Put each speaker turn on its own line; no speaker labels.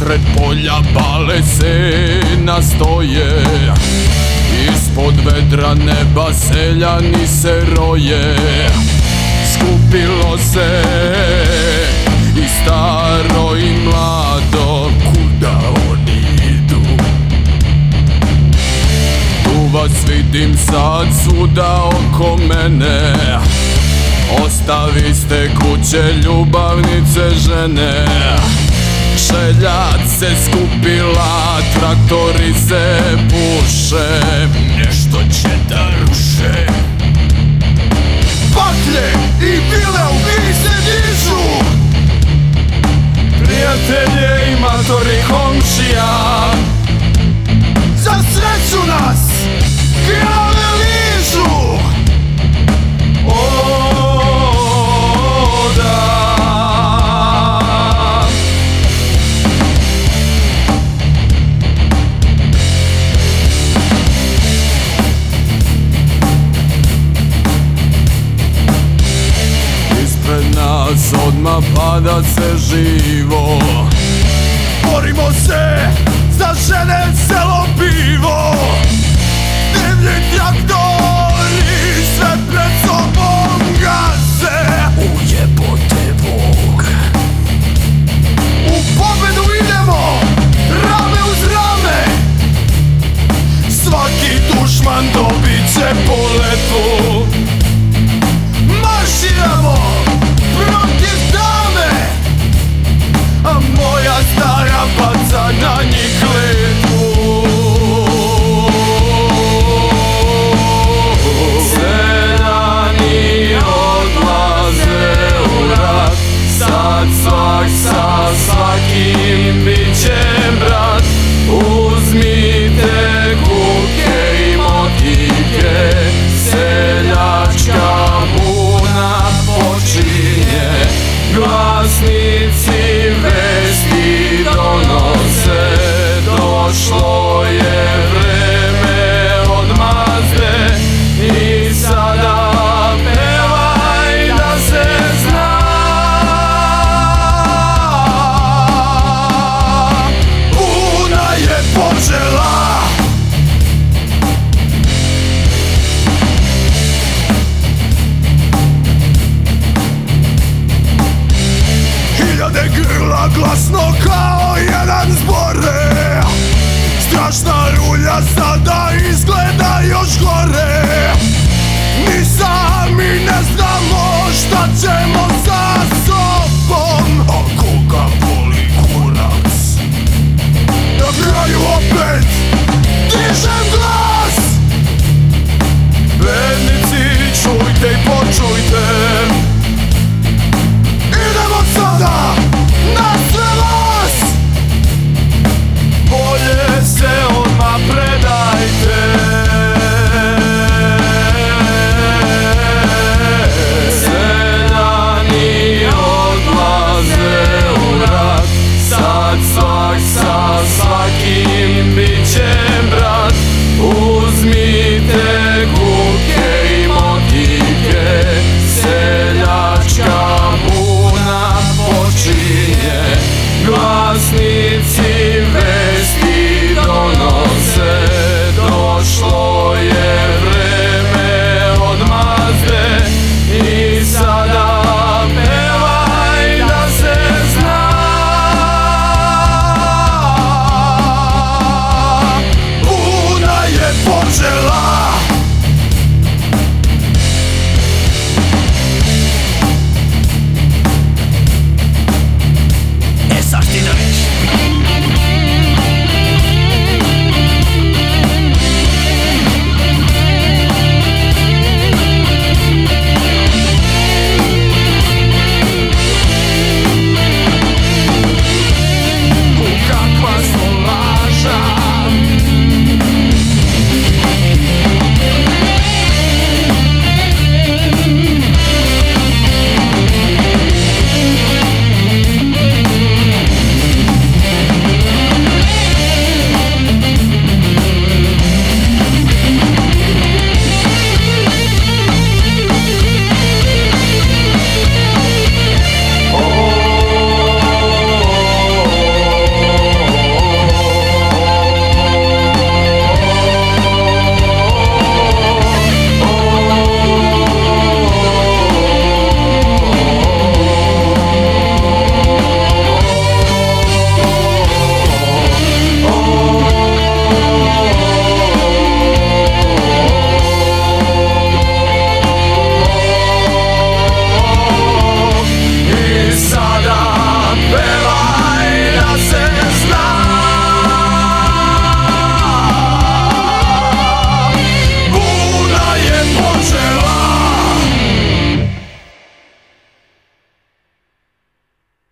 Usred polja bale se nastoje. Ispod vedra neba seljani se roje. Skupilo se i staro i mlado Kuda oni idu? Tu vas vidim sad svuda oko mene. Ostaviste kuće ljubavnice žene Šeljat se skupila, traktori se puše Nešto će da ruše.
Baklje i bile
odmah pada se živo.
Borimo se za žene selo
Glasnici vesti donose Došlo
glasno kao jedan zbore. Strašna rulja sada izgleda još gore. Mi sami ne znamo